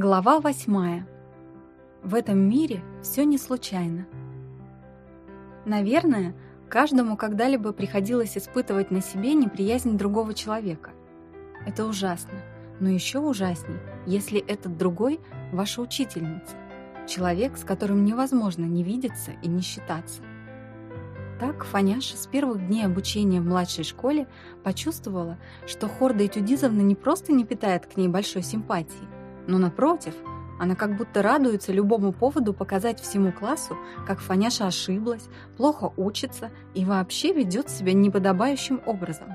Глава восьмая. В этом мире все не случайно. Наверное, каждому когда-либо приходилось испытывать на себе неприязнь другого человека. Это ужасно, но еще ужасней, если этот другой – ваша учительница, человек, с которым невозможно не видеться и не считаться. Так Фаняша с первых дней обучения в младшей школе почувствовала, что Хорда Этюдизовна не просто не питает к ней большой симпатии, но напротив, она как будто радуется любому поводу показать всему классу, как Фаняша ошиблась, плохо учится и вообще ведет себя неподобающим образом.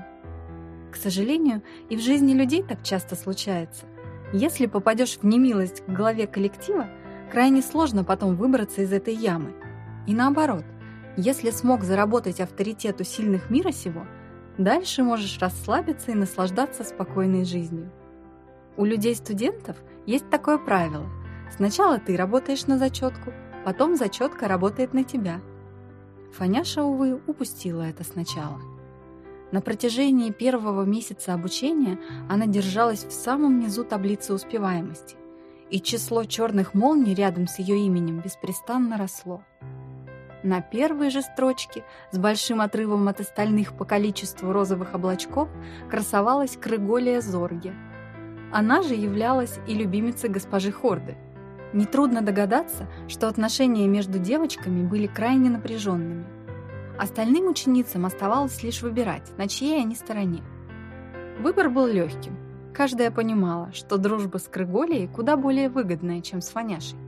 К сожалению, и в жизни людей так часто случается. Если попадешь в немилость к главе коллектива, крайне сложно потом выбраться из этой ямы. И наоборот, если смог заработать авторитет у сильных мира сего, дальше можешь расслабиться и наслаждаться спокойной жизнью. У людей-студентов есть такое правило. Сначала ты работаешь на зачетку, потом зачетка работает на тебя. Фаняша, увы, упустила это сначала. На протяжении первого месяца обучения она держалась в самом низу таблицы успеваемости, и число черных молний рядом с ее именем беспрестанно росло. На первой же строчке, с большим отрывом от остальных по количеству розовых облачков, красовалась Крыголия Зорге. Она же являлась и любимицей госпожи Хорды. Нетрудно догадаться, что отношения между девочками были крайне напряженными. Остальным ученицам оставалось лишь выбирать, на чьей они стороне. Выбор был легким. Каждая понимала, что дружба с Крыголией куда более выгодная, чем с Фаняшей.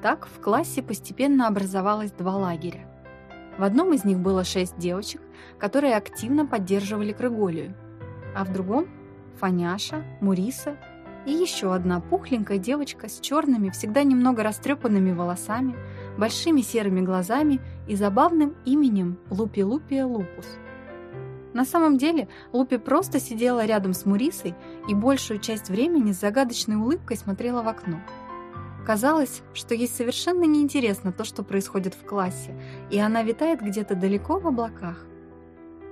Так в классе постепенно образовалось два лагеря. В одном из них было шесть девочек, которые активно поддерживали Крыголию, а в другом – Фаняша, Муриса и еще одна пухленькая девочка с черными, всегда немного растрепанными волосами, большими серыми глазами и забавным именем Лупи-Лупия Лупус. На самом деле Лупи просто сидела рядом с Мурисой и большую часть времени с загадочной улыбкой смотрела в окно – Казалось, что ей совершенно неинтересно то, что происходит в классе, и она витает где-то далеко в облаках.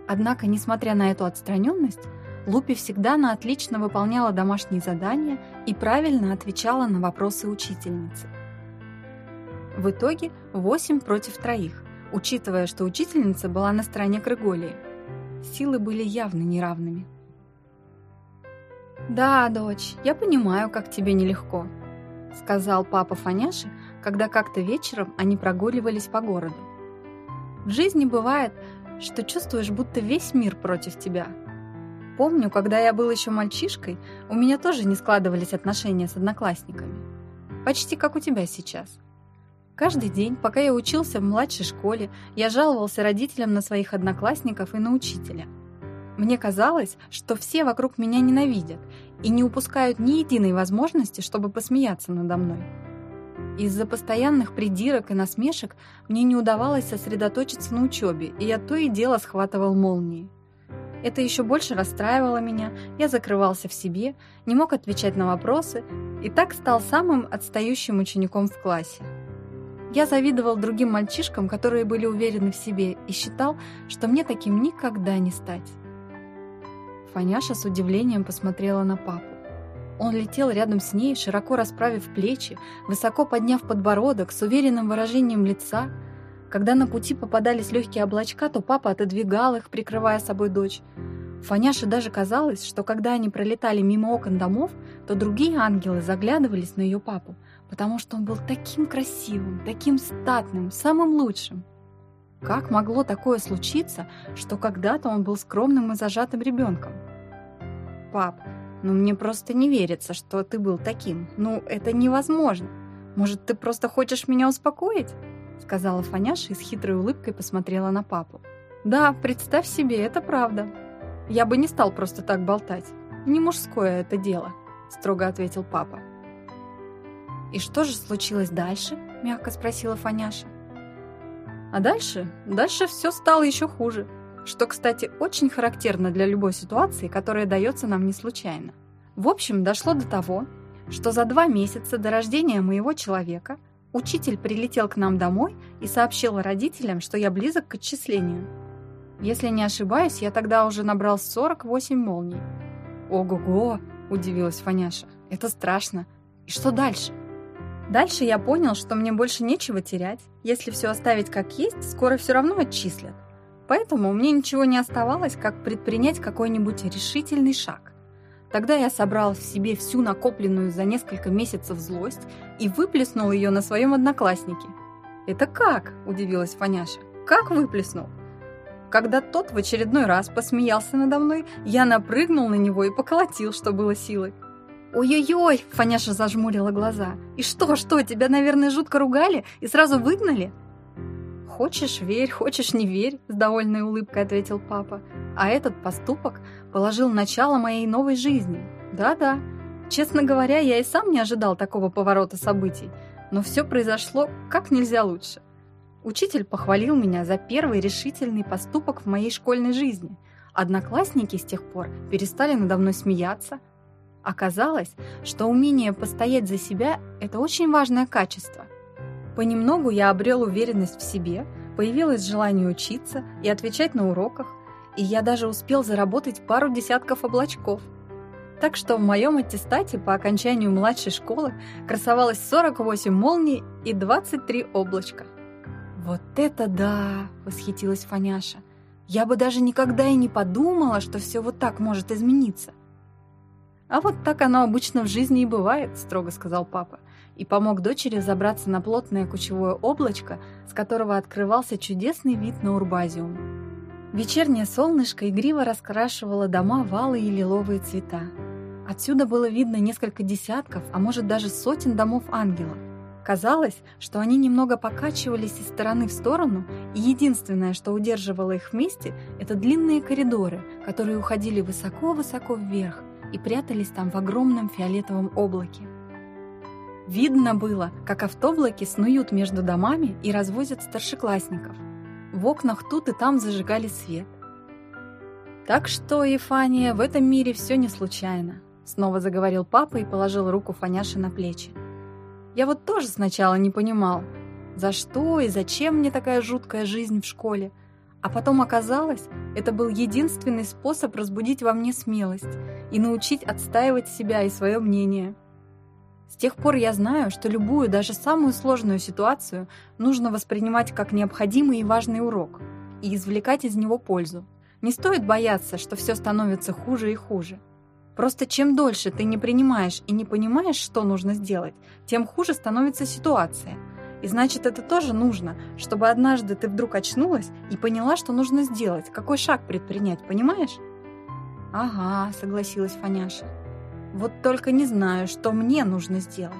Однако, несмотря на эту отстраненность, Лупи всегда на отлично выполняла домашние задания и правильно отвечала на вопросы учительницы. В итоге 8 против троих, учитывая, что учительница была на стороне Крыголии. Силы были явно неравными. «Да, дочь, я понимаю, как тебе нелегко», сказал папа Фаняши, когда как-то вечером они прогуливались по городу. В жизни бывает, что чувствуешь, будто весь мир против тебя. Помню, когда я был еще мальчишкой, у меня тоже не складывались отношения с одноклассниками. Почти как у тебя сейчас. Каждый день, пока я учился в младшей школе, я жаловался родителям на своих одноклассников и на учителя – мне казалось, что все вокруг меня ненавидят и не упускают ни единой возможности, чтобы посмеяться надо мной. Из-за постоянных придирок и насмешек мне не удавалось сосредоточиться на учебе, и я то и дело схватывал молнии. Это еще больше расстраивало меня, я закрывался в себе, не мог отвечать на вопросы и так стал самым отстающим учеником в классе. Я завидовал другим мальчишкам, которые были уверены в себе, и считал, что мне таким никогда не стать. Фаняша с удивлением посмотрела на папу. Он летел рядом с ней, широко расправив плечи, высоко подняв подбородок, с уверенным выражением лица. Когда на пути попадались легкие облачка, то папа отодвигал их, прикрывая собой дочь. Фаняше даже казалось, что когда они пролетали мимо окон домов, то другие ангелы заглядывались на ее папу, потому что он был таким красивым, таким статным, самым лучшим. Как могло такое случиться, что когда-то он был скромным и зажатым ребенком? Пап, ну мне просто не верится, что ты был таким. Ну, это невозможно. Может, ты просто хочешь меня успокоить? Сказала Фаняша и с хитрой улыбкой посмотрела на папу. Да, представь себе, это правда. Я бы не стал просто так болтать. Не мужское это дело, строго ответил папа. «И что же случилось дальше?» – мягко спросила Фаняша. А дальше? Дальше все стало еще хуже. Что, кстати, очень характерно для любой ситуации, которая дается нам не случайно. В общем, дошло до того, что за два месяца до рождения моего человека учитель прилетел к нам домой и сообщил родителям, что я близок к отчислению. Если не ошибаюсь, я тогда уже набрал 48 молний. «Ого-го!» – удивилась Фаняша. «Это страшно. И что дальше? Дальше я понял, что мне больше нечего терять. Если все оставить как есть, скоро все равно отчислят. Поэтому мне ничего не оставалось, как предпринять какой-нибудь решительный шаг. Тогда я собрал в себе всю накопленную за несколько месяцев злость и выплеснул ее на своем однокласснике. «Это как?» – удивилась Фаняша. «Как выплеснул?» Когда тот в очередной раз посмеялся надо мной, я напрыгнул на него и поколотил, что было силой. «Ой-ой-ой!» – Фаняша зажмурила глаза. «И что, что, тебя, наверное, жутко ругали и сразу выгнали?» «Хочешь – верь, хочешь – не верь», – с довольной улыбкой ответил папа. «А этот поступок положил начало моей новой жизни. Да-да. Честно говоря, я и сам не ожидал такого поворота событий, но все произошло как нельзя лучше. Учитель похвалил меня за первый решительный поступок в моей школьной жизни. Одноклассники с тех пор перестали надо мной смеяться. Оказалось, что умение постоять за себя – это очень важное качество. Понемногу я обрел уверенность в себе, появилось желание учиться и отвечать на уроках, и я даже успел заработать пару десятков облачков. Так что в моем аттестате по окончанию младшей школы красовалось 48 молний и 23 облачка. «Вот это да!» — восхитилась Фаняша. «Я бы даже никогда и не подумала, что все вот так может измениться». «А вот так оно обычно в жизни и бывает», — строго сказал папа, и помог дочери забраться на плотное кучевое облачко, с которого открывался чудесный вид на Урбазиум. Вечернее солнышко игриво раскрашивало дома валы и лиловые цвета. Отсюда было видно несколько десятков, а может даже сотен домов ангелов. Казалось, что они немного покачивались из стороны в сторону, и единственное, что удерживало их вместе, это длинные коридоры, которые уходили высоко-высоко вверх и прятались там в огромном фиолетовом облаке. Видно было, как автоблаки снуют между домами и развозят старшеклассников. В окнах тут и там зажигали свет. «Так что, Ефания, в этом мире все не случайно», снова заговорил папа и положил руку Фаняше на плечи. Я вот тоже сначала не понимал, за что и зачем мне такая жуткая жизнь в школе. А потом оказалось, это был единственный способ разбудить во мне смелость и научить отстаивать себя и свое мнение. С тех пор я знаю, что любую, даже самую сложную ситуацию нужно воспринимать как необходимый и важный урок и извлекать из него пользу. Не стоит бояться, что все становится хуже и хуже. Просто чем дольше ты не принимаешь и не понимаешь, что нужно сделать, тем хуже становится ситуация. И значит, это тоже нужно, чтобы однажды ты вдруг очнулась и поняла, что нужно сделать, какой шаг предпринять, понимаешь? «Ага», — согласилась Фаняша. «Вот только не знаю, что мне нужно сделать».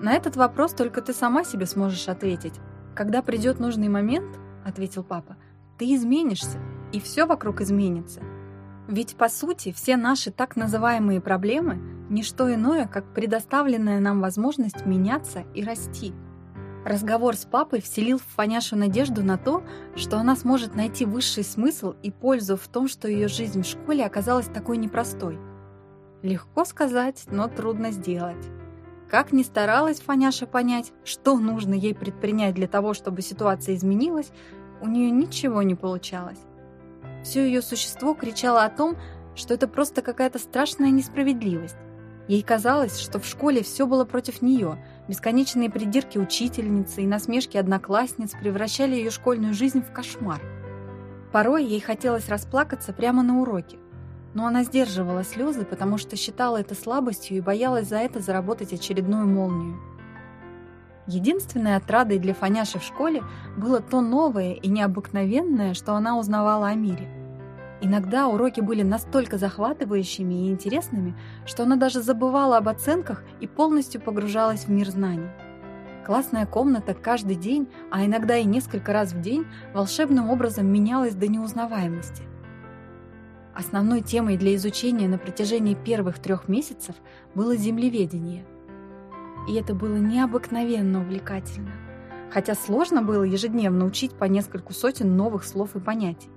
«На этот вопрос только ты сама себе сможешь ответить. Когда придет нужный момент, — ответил папа, — ты изменишься, и все вокруг изменится. Ведь, по сути, все наши так называемые проблемы – не что иное, как предоставленная нам возможность меняться и расти. Разговор с папой вселил в Фаняшу надежду на то, что она сможет найти высший смысл и пользу в том, что ее жизнь в школе оказалась такой непростой. Легко сказать, но трудно сделать. Как ни старалась Фаняша понять, что нужно ей предпринять для того, чтобы ситуация изменилась, у нее ничего не получалось. Все ее существо кричало о том, что это просто какая-то страшная несправедливость. Ей казалось, что в школе все было против нее. Бесконечные придирки учительницы и насмешки одноклассниц превращали ее школьную жизнь в кошмар. Порой ей хотелось расплакаться прямо на уроке. Но она сдерживала слезы, потому что считала это слабостью и боялась за это заработать очередную молнию. Единственной отрадой для Фаняши в школе было то новое и необыкновенное, что она узнавала о мире. Иногда уроки были настолько захватывающими и интересными, что она даже забывала об оценках и полностью погружалась в мир знаний. Классная комната каждый день, а иногда и несколько раз в день, волшебным образом менялась до неузнаваемости. Основной темой для изучения на протяжении первых трех месяцев было землеведение – и это было необыкновенно увлекательно. Хотя сложно было ежедневно учить по нескольку сотен новых слов и понятий.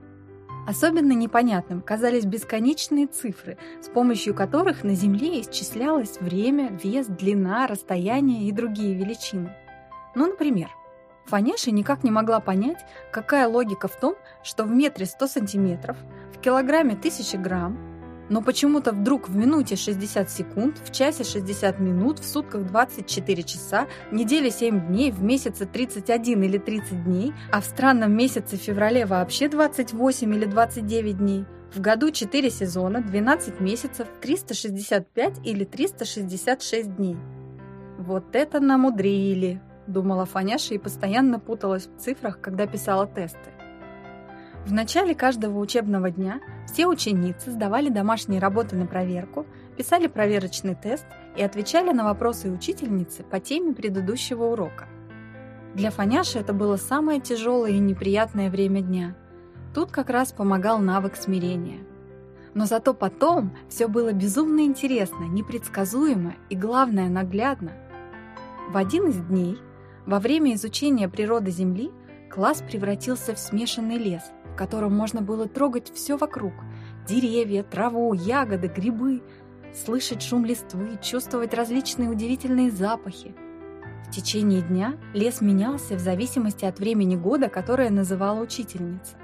Особенно непонятным казались бесконечные цифры, с помощью которых на Земле исчислялось время, вес, длина, расстояние и другие величины. Ну, например, Фаняша никак не могла понять, какая логика в том, что в метре 100 сантиметров, в килограмме 1000 грамм, Но почему-то вдруг в минуте 60 секунд, в часе 60 минут, в сутках 24 часа, неделе 7 дней, в месяце 31 или 30 дней, а в странном месяце феврале вообще 28 или 29 дней, в году 4 сезона, 12 месяцев, 365 или 366 дней. Вот это намудрили, думала Фаняша и постоянно путалась в цифрах, когда писала тесты. В начале каждого учебного дня все ученицы сдавали домашние работы на проверку, писали проверочный тест и отвечали на вопросы учительницы по теме предыдущего урока. Для Фаняши это было самое тяжелое и неприятное время дня. Тут как раз помогал навык смирения. Но зато потом все было безумно интересно, непредсказуемо и, главное, наглядно. В один из дней, во время изучения природы Земли, класс превратился в смешанный лес – в котором можно было трогать все вокруг – деревья, траву, ягоды, грибы, слышать шум листвы, чувствовать различные удивительные запахи. В течение дня лес менялся в зависимости от времени года, которое называла учительница.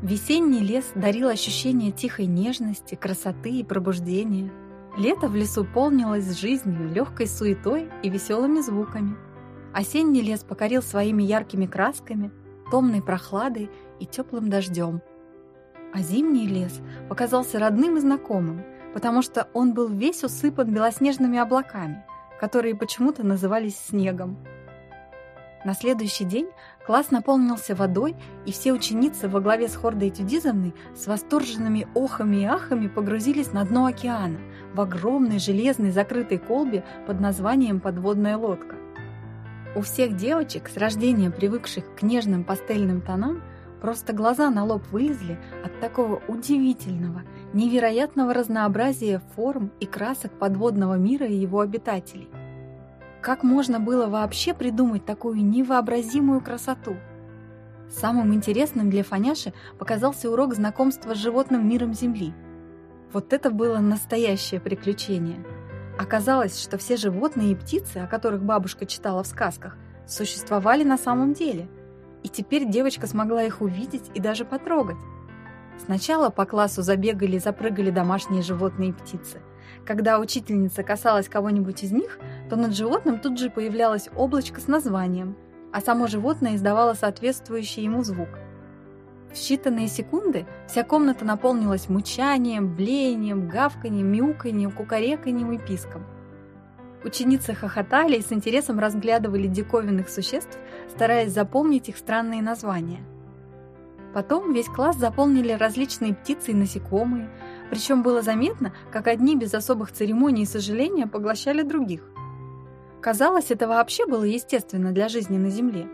Весенний лес дарил ощущение тихой нежности, красоты и пробуждения. Лето в лесу полнилось жизнью, легкой суетой и веселыми звуками. Осенний лес покорил своими яркими красками, томной прохладой и теплым дождем. А зимний лес показался родным и знакомым, потому что он был весь усыпан белоснежными облаками, которые почему-то назывались снегом. На следующий день класс наполнился водой, и все ученицы во главе с Хордой Тюдизовной с восторженными охами и ахами погрузились на дно океана в огромной железной закрытой колбе под названием «Подводная лодка». У всех девочек, с рождения привыкших к нежным пастельным тонам, Просто глаза на лоб вылезли от такого удивительного, невероятного разнообразия форм и красок подводного мира и его обитателей. Как можно было вообще придумать такую невообразимую красоту? Самым интересным для Фаняши показался урок знакомства с животным миром Земли. Вот это было настоящее приключение. Оказалось, что все животные и птицы, о которых бабушка читала в сказках, существовали на самом деле – и теперь девочка смогла их увидеть и даже потрогать. Сначала по классу забегали и запрыгали домашние животные и птицы. Когда учительница касалась кого-нибудь из них, то над животным тут же появлялось облачко с названием, а само животное издавало соответствующий ему звук. В считанные секунды вся комната наполнилась мучанием, блеянием, гавканьем, мяуканьем, кукареканьем и писком. Ученицы хохотали и с интересом разглядывали диковинных существ, стараясь запомнить их странные названия. Потом весь класс заполнили различные птицы и насекомые, причем было заметно, как одни без особых церемоний и сожаления поглощали других. Казалось, это вообще было естественно для жизни на Земле.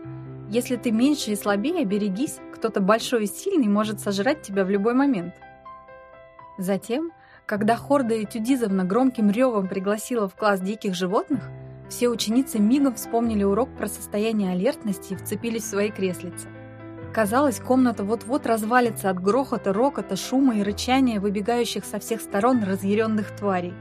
Если ты меньше и слабее, берегись, кто-то большой и сильный может сожрать тебя в любой момент. Затем когда Хорда Этюдизовна громким ревом пригласила в класс диких животных, все ученицы мигом вспомнили урок про состояние алертности и вцепились в свои креслицы. Казалось, комната вот-вот развалится от грохота, рокота, шума и рычания выбегающих со всех сторон разъяренных тварей.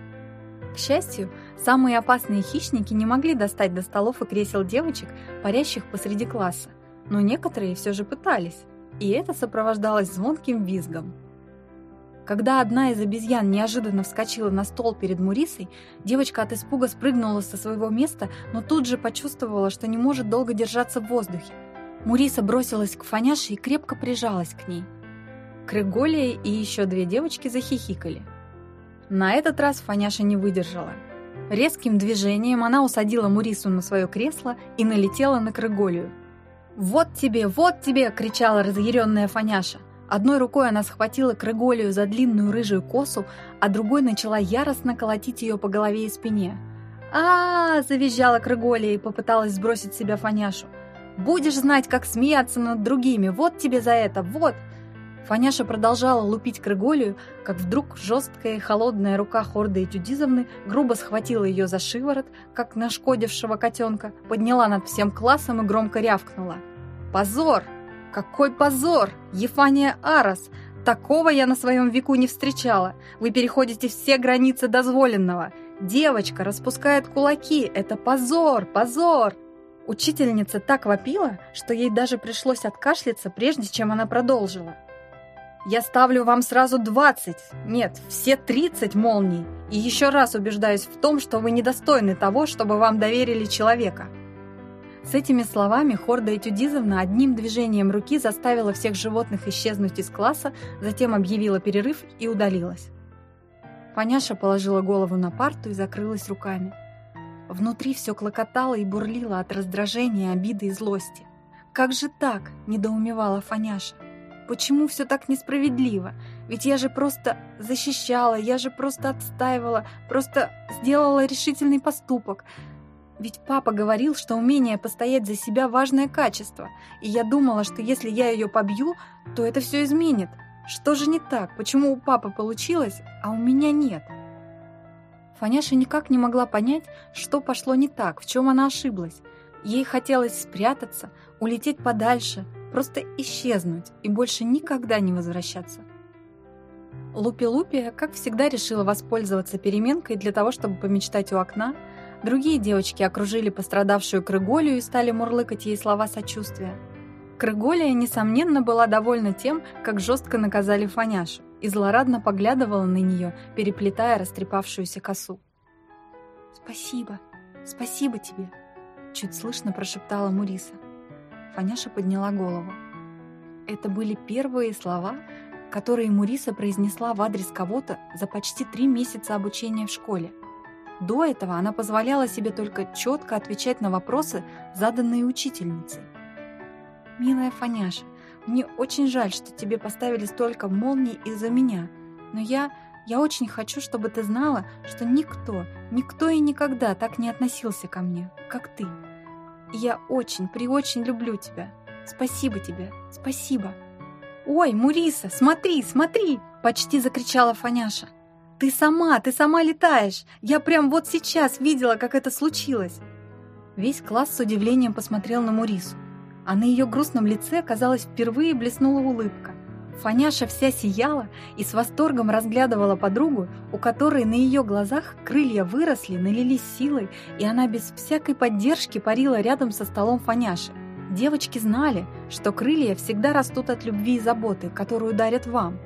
К счастью, самые опасные хищники не могли достать до столов и кресел девочек, парящих посреди класса, но некоторые все же пытались, и это сопровождалось звонким визгом. Когда одна из обезьян неожиданно вскочила на стол перед Мурисой, девочка от испуга спрыгнула со своего места, но тут же почувствовала, что не может долго держаться в воздухе. Муриса бросилась к Фаняше и крепко прижалась к ней. Крыголия и еще две девочки захихикали. На этот раз Фаняша не выдержала. Резким движением она усадила Мурису на свое кресло и налетела на Крыголию. «Вот тебе, вот тебе!» – кричала разъяренная Фаняша. Одной рукой она схватила Крыголию за длинную рыжую косу, а другой начала яростно колотить ее по голове и спине. а, -а, -а завизжала Крыголия и попыталась сбросить себя Фаняшу. «Будешь знать, как смеяться над другими! Вот тебе за это! Вот!» Фаняша продолжала лупить Крыголию, как вдруг жесткая и холодная рука Хорды Этюдизовны грубо схватила ее за шиворот, как нашкодившего котенка, подняла над всем классом и громко рявкнула. «Позор! Какой позор! Ефания Арас! Такого я на своем веку не встречала. Вы переходите все границы дозволенного. Девочка распускает кулаки. Это позор, позор!» Учительница так вопила, что ей даже пришлось откашляться, прежде чем она продолжила. Я ставлю вам сразу 20, нет, все 30 молний, и еще раз убеждаюсь в том, что вы недостойны того, чтобы вам доверили человека». С этими словами Хорда Этюдизовна одним движением руки заставила всех животных исчезнуть из класса, затем объявила перерыв и удалилась. Фаняша положила голову на парту и закрылась руками. Внутри все клокотало и бурлило от раздражения, обиды и злости. «Как же так?» – недоумевала Фаняша. «Почему все так несправедливо? Ведь я же просто защищала, я же просто отстаивала, просто сделала решительный поступок. Ведь папа говорил, что умение постоять за себя – важное качество, и я думала, что если я ее побью, то это все изменит. Что же не так? Почему у папы получилось, а у меня нет?» Фаняша никак не могла понять, что пошло не так, в чем она ошиблась. Ей хотелось спрятаться, улететь подальше, просто исчезнуть и больше никогда не возвращаться. Лупи-Лупи, как всегда, решила воспользоваться переменкой для того, чтобы помечтать у окна. Другие девочки окружили пострадавшую Крыголю и стали мурлыкать ей слова сочувствия. Крыголия, несомненно, была довольна тем, как жестко наказали Фаняшу, и злорадно поглядывала на нее, переплетая растрепавшуюся косу. «Спасибо, спасибо тебе!» Чуть слышно прошептала Муриса. Фаняша подняла голову. Это были первые слова, которые Муриса произнесла в адрес кого-то за почти три месяца обучения в школе. До этого она позволяла себе только четко отвечать на вопросы, заданные учительницей. «Милая Фаняша, мне очень жаль, что тебе поставили столько молний из-за меня, но я... я очень хочу, чтобы ты знала, что никто, никто и никогда так не относился ко мне, как ты. я очень, приочень люблю тебя. Спасибо тебе, спасибо». «Ой, Муриса, смотри, смотри!» – почти закричала Фаняша. «Ты сама, ты сама летаешь! Я прям вот сейчас видела, как это случилось!» Весь класс с удивлением посмотрел на Мурису а на ее грустном лице, казалось, впервые блеснула улыбка. Фаняша вся сияла и с восторгом разглядывала подругу, у которой на ее глазах крылья выросли, налились силой, и она без всякой поддержки парила рядом со столом Фаняши. Девочки знали, что крылья всегда растут от любви и заботы, которую дарят вам.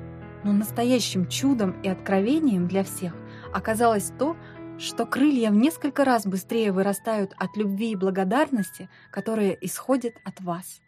Но настоящим чудом и откровением для всех оказалось то, что крылья в несколько раз быстрее вырастают от любви и благодарности, которые исходят от вас.